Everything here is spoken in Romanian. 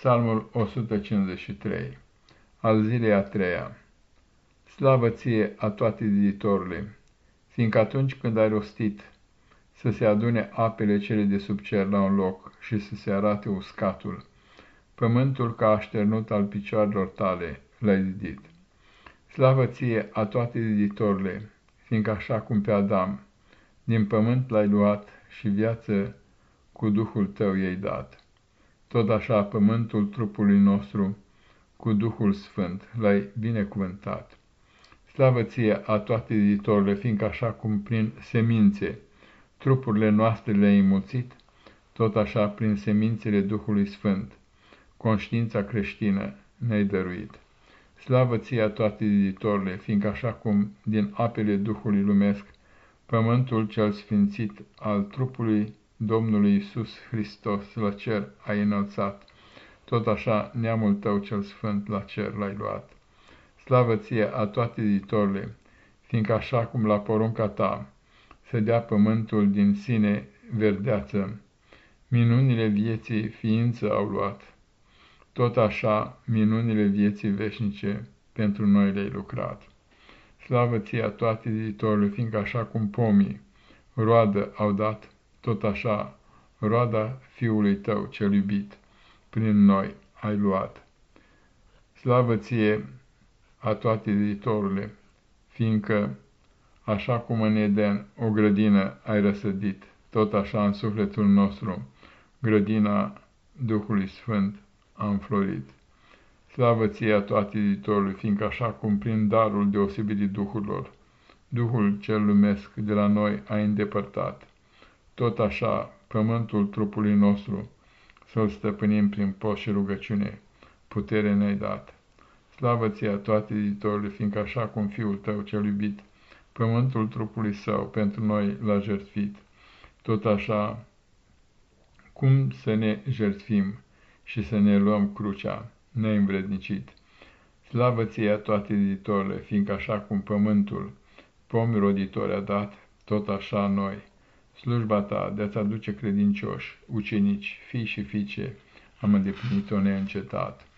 Psalmul 153 Al zilei a treia Slavă ție a toate ziditorule, fiindcă atunci când ai rostit să se adune apele cele de sub cer la un loc și să se arate uscatul, pământul ca așternut al picioarelor tale l-ai zidit. Slavă ție a toate ziditorule, fiindcă așa cum pe Adam, din pământ l-ai luat și viață cu Duhul tău i-ai dat tot așa pământul trupului nostru cu Duhul Sfânt l-ai binecuvântat. Slavă ție a toate editorile, fiindcă așa cum prin semințe trupurile noastre le-ai înmulțit, tot așa prin semințele Duhului Sfânt, conștiința creștină ne-ai dăruit. Slavă ție a toate editorile, fiindcă așa cum din apele Duhului lumesc, pământul cel sfințit al trupului Domnului Isus Hristos la cer ai înălțat, tot așa neamul tău cel sfânt la cer l-ai luat. Slavă ție a toate editorile, fiindcă așa cum la porunca ta să dea pământul din sine verdeață, minunile vieții ființă au luat, tot așa minunile vieții veșnice pentru noi le-ai lucrat. Slavă ție a toate editorile, fiindcă așa cum pomii roadă au dat, tot așa, roada Fiului tău cel iubit, prin noi ai luat. Slavă ție a toate editorule, fiindcă, așa cum în Eden o grădină ai răsădit, tot așa în sufletul nostru, grădina Duhului Sfânt a înflorit. Slavă ție a toate editorului, fiindcă așa cum prin darul deosebirii Duhurilor, Duhul cel lumesc de la noi a îndepărtat, tot așa, pământul trupului nostru, să-l stăpânim prin post și rugăciune, putere ne-ai dat. Slavă ție toate editorile, fiindcă așa cum Fiul tău cel iubit, pământul trupului său pentru noi l-a jertfit, tot așa, cum să ne jertfim și să ne luăm crucea neînvrednicit. Slavă ție toate editorile, fiindcă așa cum pământul pomi roditori a dat, tot așa noi, slujba ta de a-ți aduce credincioși, ucenici, fii și fiice, am îndeplinit-o neîncetat.